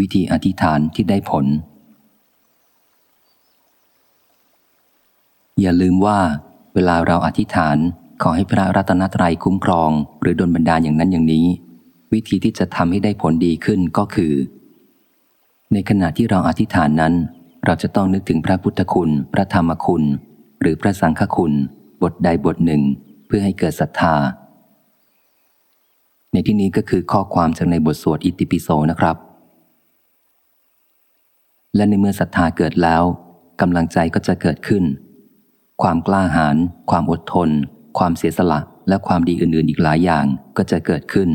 วิธีอธิษฐานที่ได้ผล อย่าลืมว่า เวลาเราอธิษฐานขอให้พระรัตนตรัยคุ้มครอง หรือดลบันดาลอย่างนั้นอย่างนี้ วิธีที่จะทำให้ได้ผลดีขึ้นก็คือ ในขณะที่เราอธิษฐานนั้น เราจะต้องนึกถึงพระพุทธคุณ พระธรรมคุณ หรือพระสังฆคุณ บทใดบทหนึ่ง เพื่อให้เกิดศรัทธา ในที่นี้ก็คือข้อความจากในบทสวดอิติปิโสนะครับ และในเมื่อศรัทธาเกิดแล้วกำลังใจก็จะเกิดขึ้น ความกล้าหาญความอดทน ความเสียสละและความดีอื่น ๆ อีกหลายอย่างก็จะเกิดขึ้น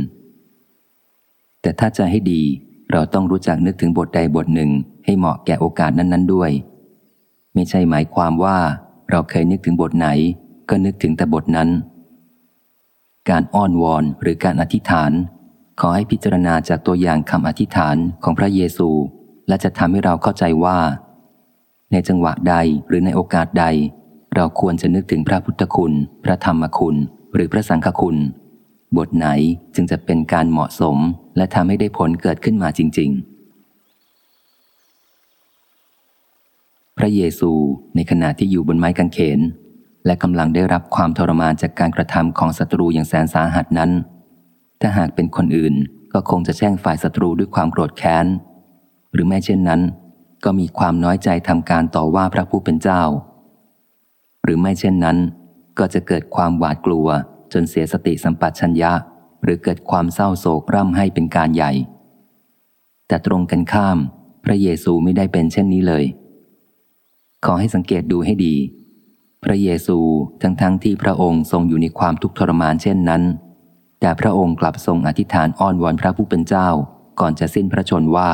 แต่ถ้าจะให้ดีเราต้องรู้จักนึกถึงบทใดบทหนึ่งให้เหมาะแก่โอกาสนั้น ๆ ด้วย ไม่ใช่หมายความว่าเราเคยนึกถึงบทไหน ก็นึกถึงแต่บทนั้น การอ้อนวอนหรือการอธิษฐาน ขอให้พิจารณาจากตัวอย่างคำอธิษฐานของพระเยซู และจะทำให้เราเข้าใจว่า ในจังหวะใดหรือในโอกาสใด เราควรจะนึกถึงพระพุทธคุณ พระธรรมคุณ หรือพระสังฆคุณ บทไหนจึงจะเป็นการเหมาะสม และทำให้ได้ผลเกิดขึ้นมาจริง ๆพระเยซูในขณะที่อยู่บนไม้กางเขน และกำลังได้รับความทรมานจากการกระทำของศัตรูอย่างแสนสาหัสนั้น ถ้าหากเป็นคนอื่นก็คงจะแช่งฝ่ายศัตรูด้วยความโกรธแค้น หรือแม้เช่นนั้น ก็มีความน้อยใจทำการต่อว่าพระผู้เป็นเจ้า หรือไม่เช่นนั้น ก็จะเกิดความหวาดกลัว จนเสียสติสัมปชัญญะ หรือเกิดความเศร้าโศกร่ำให้เป็นการใหญ่ แต่ตรงกันข้าม พระเยซูไม่ได้เป็นเช่นนี้เลย ขอให้สังเกตดูให้ดี พระเยซูทั้งๆทที่พระองค์ทรงอยู่ในความทุกข์ทรมานเช่นนั้นแต่พระองค์กลับทรงอธิษฐานอ้อนวอนพระผู้เป็นเจ้า ก่อนจะสิ้นพระชนว่า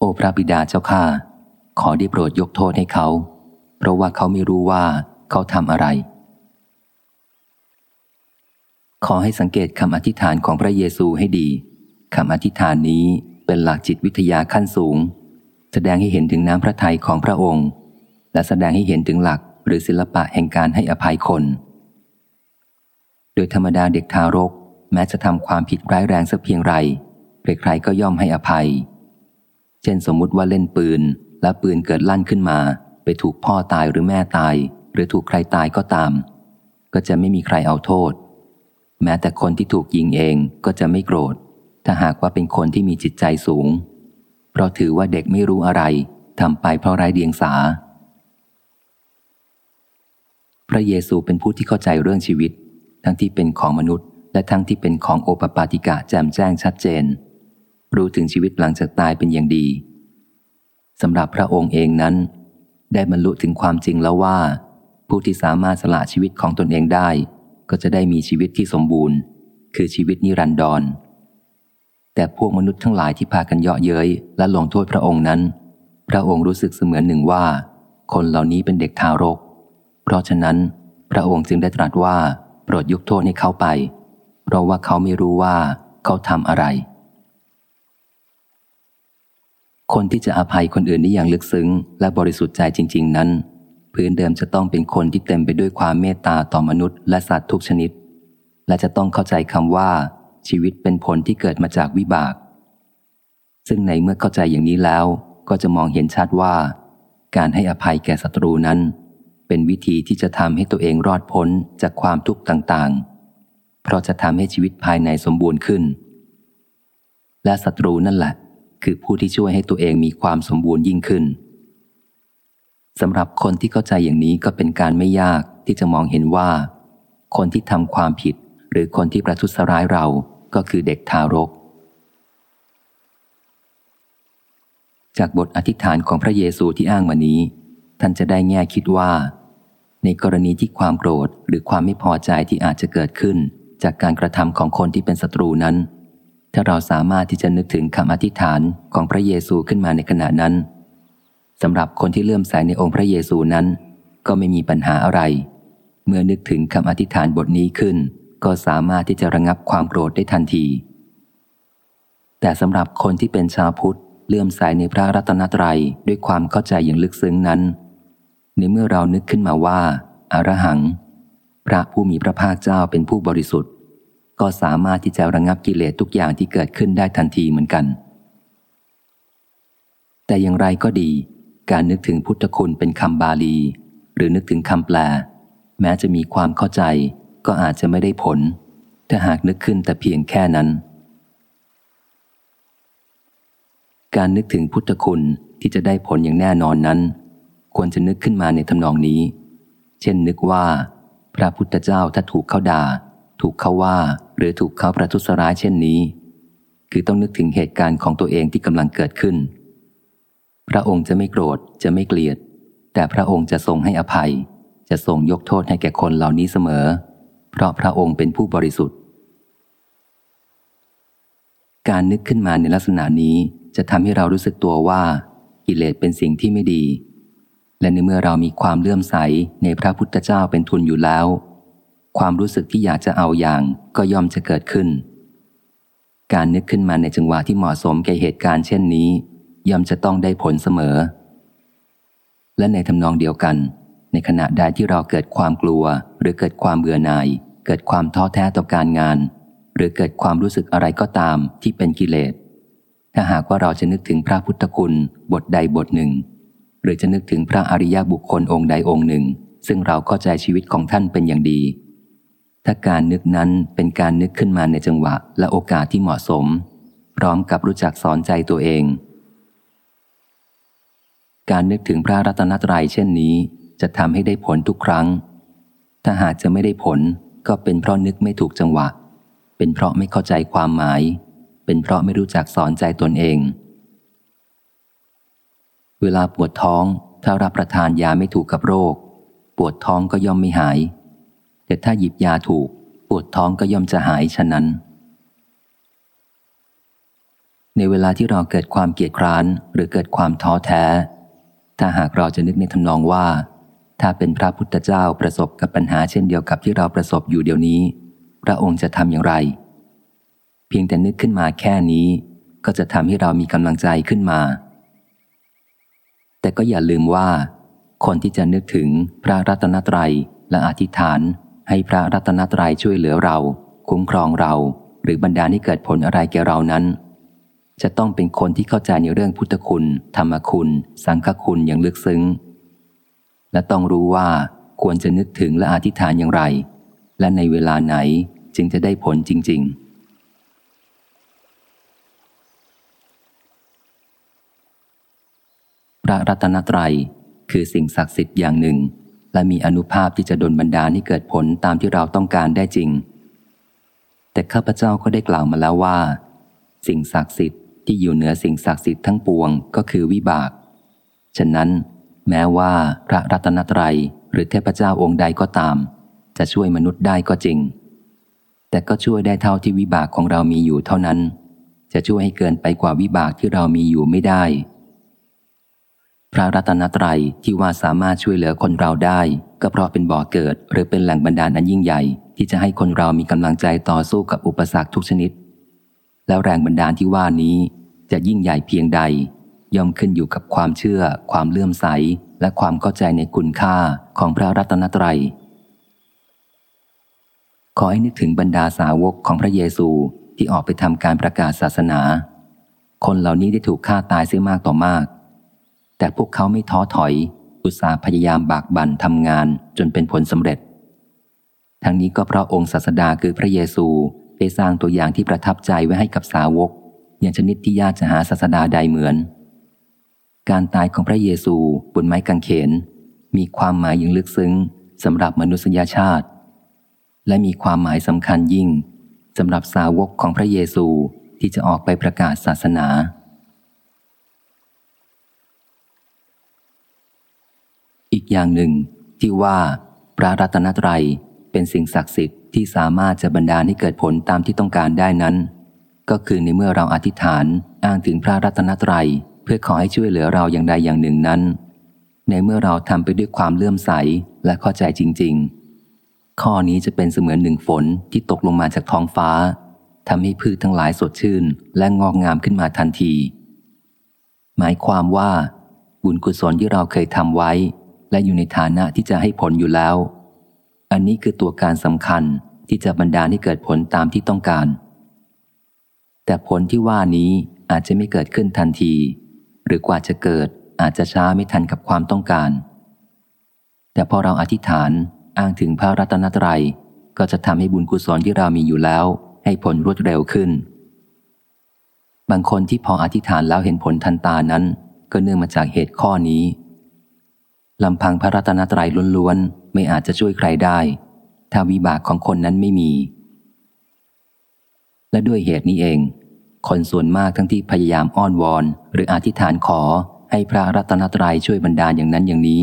โอพระบิดาเจ้าข้าขอได้โปรดยกโทษให้เขา เพราะว่าเขาไม่รู้ว่าเขาทำอะไร ขอให้สังเกตคำอธิษฐานของพระเยซูให้ดีคำอธิษฐานนี้เป็นหลักจิตวิทยาขั้นสูง แสดงให้เห็นถึงน้ำพระทัยของพระองค์ และแสดงให้เห็นถึงหลักหรือศิลปะแห่งการให้อภัยคน โดยธรรมดาเด็กทารก แม้จะทำความผิดร้ายแรงสักเพียงไรใครๆก็ย่อมให้อภัย เช่นสมมุติว่าเล่นปืน และปืนเกิดลั่นขึ้นมา ไปถูกพ่อตายหรือแม่ตาย หรือถูกใครตายก็ตาม ก็จะไม่มีใครเอาโทษ แม้แต่คนที่ถูกยิงเองก็จะไม่โกรธ ถ้าหากว่าเป็นคนที่มีจิตใจสูง เพราะถือว่าเด็กไม่รู้อะไรทำไปเพราะไร้เดียงสา พระเยซูเป็นผู้ที่เข้าใจเรื่องชีวิต ทั้งที่เป็นของมนุษย์ และทั้งที่เป็นของโอปปาติกะแจ่มแจ้งชัดเจน รู้ถึงชีวิตหลังจากตายเป็นอย่างดีสำหรับพระองค์เองนั้น ได้บรรลุถึงความจริงแล้วว่า ผู้ที่สามารถสละชีวิตของตนเองได้ ก็จะได้มีชีวิตที่สมบูรณ์ คือชีวิตนิรันดร แต่พวกมนุษย์ทั้งหลายที่พากันเยาะเย้ยและลงโทษพระองค์นั้น พระองค์รู้สึกเสมือนหนึ่งว่า คนเหล่านี้เป็นเด็กทารก เพราะฉะนั้น พระองค์จึงได้ตรัสว่าโปรดยกโทษให้เขาไป เพราะว่าเขาไม่รู้ว่าเขาทำอะไร คนที่จะอภัยคนอื่นได้อย่างลึกซึ้ง และบริสุทธิ์ใจจริง ๆ นั้น พื้นเดิมจะต้องเป็นคนที่เต็มไปด้วยความเมตตาต่อมนุษย์และสัตว์ทุกชนิด และจะต้องเข้าใจคำว่า ชีวิตเป็นผลที่เกิดมาจากวิบาก ซึ่งในเมื่อเข้าใจอย่างนี้แล้ว ก็จะมองเห็นชัดว่า การให้อภัยแก่ศัตรูนั้น เป็นวิธีที่จะทำให้ตัวเองรอดพ้นจากความทุกข์ต่างๆ เพราะจะทำให้ชีวิตภายในสมบูรณ์ขึ้น และศัตรูนั่นแหละ คือผู้ที่ช่วยให้ตัวเองมีความสมบูรณ์ยิ่งขึ้นสำหรับคนที่เข้าใจอย่างนี้ก็เป็นการไม่ยากที่จะมองเห็นว่า คนที่ทำความผิด หรือคนที่ประทุษร้ายเราก็คือเด็กทารก จากบทอธิษฐานของพระเยซูที่อ้างมานี้ ท่านจะได้แง่คิดว่า ในกรณีที่ความโกรธหรือความไม่พอใจที่อาจจะเกิดขึ้น จากการกระทำของคนที่เป็นศัตรูนั้น ถ้าเราสามารถที่จะนึกถึงคำอธิษฐานของพระเยซูขึ้นมาในขณะนั้นสำหรับคนที่เลื่อมใสในองค์พระเยซูนั้น ก็ไม่มีปัญหาอะไร เมื่อนึกถึงคำอธิษฐานบทนี้ขึ้น ก็สามารถที่จะระงับความโกรธได้ทันที แต่สำหรับคนที่เป็นชาวพุทธเลื่อมใสในพระรัตนตรัยด้วยความเข้าใจอย่างลึกซึ้งนั้น ในเมื่อเรานึกขึ้นมาว่าอารหัง พระผู้มีพระภาคเจ้าเป็นผู้บริสุทธิ์ ก็สามารถที่จะระงับกิเลสทุกอย่างที่เกิดขึ้นได้ทันทีเหมือนกัน แต่อย่างไรก็ดี การนึกถึงพุทธคุณเป็นคำบาลี หรือนึกถึงคำแปล แม้จะมีความเข้าใจ ก็อาจจะไม่ได้ผล ถ้าหากนึกขึ้นแต่เพียงแค่นั้น การนึกถึงพุทธคุณที่จะได้ผลอย่างแน่นอนนั้น ควรจะนึกขึ้นมาในทำนองนี้ เช่นนึกว่า พระพุทธเจ้าถ้าถูกเขาด่า ถูกเขาว่าหรือถูกเขาประทุษร้ายเช่นนี้ คือต้องนึกถึงเหตุการณ์ของตัวเองที่กำลังเกิดขึ้น พระองค์จะไม่โกรธจะไม่เกลียด แต่พระองค์จะทรงให้อภัย จะทรงยกโทษให้แก่คนเหล่านี้เสมอ เพราะพระองค์เป็นผู้บริสุทธิ์ การนึกขึ้นมาในลักษณะนี้จะทำให้เรารู้สึกตัวว่ากิเลสเป็นสิ่งที่ไม่ดี และในเมื่อเรามีความเลื่อมใสในพระพุทธเจ้าเป็นทุนอยู่แล้ว ความรู้สึกที่อยากจะเอาอย่างก็ย่อมจะเกิดขึ้น การนึกขึ้นมาในจังหวะที่เหมาะสมแก่เหตุการณ์เช่นนี้ ย่อมจะต้องได้ผลเสมอ และในทำนองเดียวกัน ในขณะใดที่เราเกิดความกลัว หรือเกิดความเบื่อหน่าย เกิดความท้อแท้ต่อการงาน หรือเกิดความรู้สึกอะไรก็ตามที่เป็นกิเลสถ้าหากว่าเราจะนึกถึงพระพุทธคุณบทใดบทหนึ่ง หรือจะนึกถึงพระอริยบุคคลองค์ใดองค์หนึ่ง ซึ่งเราเข้าใจชีวิตของท่านเป็นอย่างดี ถ้าการนึกนั้นเป็นการนึกขึ้นมาในจังหวะและโอกาสที่เหมาะสม พร้อมกับรู้จักสอนใจตัวเอง การนึกถึงพระรัตนตรัยเช่นนี้ จะทำให้ได้ผลทุกครั้ง ถ้าหากจะไม่ได้ผลก็เป็นเพราะนึกไม่ถูกจังหวะ เป็นเพราะไม่เข้าใจความหมาย เป็นเพราะไม่รู้จักสอนใจตนเอง เวลาปวดท้องถ้ารับประทานยาไม่ถูกกับโรค ปวดท้องก็ย่อมไม่หาย แต่ถ้าหยิบยาถูก ปวดท้องก็ย่อมจะหายฉะนั้น ในเวลาที่เราเกิดความเกียดคร้านหรือเกิดความท้อแท้ ถ้าหากเราจะนึกในทำนองว่า ถ้าเป็นพระพุทธเจ้าประสบกับปัญหาเช่นเดียวกับที่เราประสบอยู่เดี๋ยวนี้ พระองค์จะทำอย่างไร เพียงแต่นึกขึ้นมาแค่นี้ ก็จะทำให้เรามีกำลังใจขึ้นมา แต่ก็อย่าลืมว่าคนที่จะนึกถึงพระรัตนตรัยและอธิษฐาน ให้พระรัตนตรัยช่วยเหลือเรา คุ้มครองเรา หรือบรรดาให้เกิดผลอะไรแก่เรานั้น จะต้องเป็นคนที่เข้าใจในเรื่องพุทธคุณ ธรรมคุณ สังฆคุณอย่างลึกซึ้ง และต้องรู้ว่าควรจะนึกถึงและอธิษฐานอย่างไร และในเวลาไหนจึงจะได้ผลจริง ๆพระรัตนตรัยคือสิ่งศักดิ์สิทธิ์อย่างหนึ่ง และมีอนุภาพที่จะดลบันดาลให้เกิดผลตามที่เราต้องการได้จริง แต่ข้าพเจ้าก็ได้กล่าวมาแล้วว่า สิ่งศักดิ์สิทธิ์ที่อยู่เหนือสิ่งศักดิ์สิทธิ์ทั้งปวงก็คือวิบาก ฉะนั้นแม้ว่าพระรัตนตรัยหรือเทพเจ้าองค์ใดก็ตาม จะช่วยมนุษย์ได้ก็จริง แต่ก็ช่วยได้เท่าที่วิบากของเรามีอยู่เท่านั้น จะช่วยให้เกินไปกว่าวิบากที่เรามีอยู่ไม่ได้ พระรัตนตรัยที่ว่าสามารถช่วยเหลือคนเราได้ ก็เพราะเป็นบ่อเกิด หรือเป็นแหล่งบันดาลอันยิ่งใหญ่ ที่จะให้คนเรามีกำลังใจต่อสู้กับอุปสรรคทุกชนิด แล้วแรงบันดาลที่ว่านี้จะยิ่งใหญ่เพียงใด ย่อมขึ้นอยู่กับความเชื่อ ความเลื่อมใส และความเข้าใจในคุณค่าของพระรัตนตรัยขอให้นึกถึงบรรดาสาวกของพระเยซูที่ออกไปทำการประกาศศาสนา คนเหล่านี้ได้ถูกฆ่าตายเสียมากต่อมาก แต่พวกเขาไม่ท้อถอย อุตสาห์พยายามบากบั่นทำงานจนเป็นผลสำเร็จ ทั้งนี้ก็เพราะองค์ศาสดาคือพระเยซูได้สร้างตัวอย่างที่ประทับใจไว้ให้กับสาวก อย่างชนิดที่ยากจะหาศาสดาใดเหมือน การตายของพระเยซูบนไม้กางเขน มีความหมายยิ่งลึกซึ้งสำหรับมนุษยชาติ และมีความหมายสำคัญยิ่งสำหรับสาวกของพระเยซูที่จะออกไปประกาศศาสนา อย่างหนึ่ง ที่ว่าพระรัตนตรัยเป็นสิ่งศักดิ์สิทธิ์ที่สามารถจะบรรดาให้เกิดผลตามที่ต้องการได้นั้น ก็คือในเมื่อเราอธิษฐานอ้างถึงพระรัตนตรัยเพื่อขอให้ช่วยเหลือเราอย่างใดอย่างหนึ่งนั้น ในเมื่อเราทำไปด้วยความเลื่อมใสและเข้าใจจริง ๆ ข้อนี้จะเป็นเสมือนหนึ่งฝนที่ตกลงมาจากท้องฟ้าทำให้พืชทั้งหลายสดชื่น และงอกงามขึ้นมาทันที หมายความว่า บุญกุศลที่เราเคยทำไว้ และอยู่ในฐานะที่จะให้ผลอยู่แล้ว อันนี้คือตัวการสำคัญที่จะบรรดาให้เกิดผลตามที่ต้องการ แต่ผลที่ว่านี้อาจจะไม่เกิดขึ้นทันทีหหรือกว่าจะเกิดอาจจะช้าไม่ทันกับความต้องการ แต่พอเราอธิษฐานอ้างถึงพระรัตนตรัยก็จะทำให้บุญกุศลที่เรามีอยู่แล้ว ให้ผลรวดเร็วขึ้น บางคนที่พออธิษฐานแล้วเห็นผลทันตานั้น ก็เนื่องมาจากเหตุข้อนี้ ลำพังพระรัตนตรัยล้วนๆ ไม่อาจจะช่วยใครได้ ถ้าวิบากของคนนั้นไม่มี และด้วยเหตุนี้เอง คนส่วนมากทั้งที่พยายามอ้อนวอน หรืออธิษฐานขอให้พระรัตนตรัยช่วยบรรดาอย่างนั้นอย่างนี้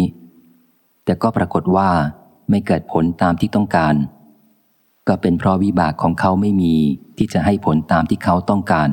แต่ก็ปรากฏว่าไม่เกิดผลตามที่ต้องการ ก็เป็นเพราะวิบากของเขาไม่มีที่จะให้ผลตามที่เขาต้องการ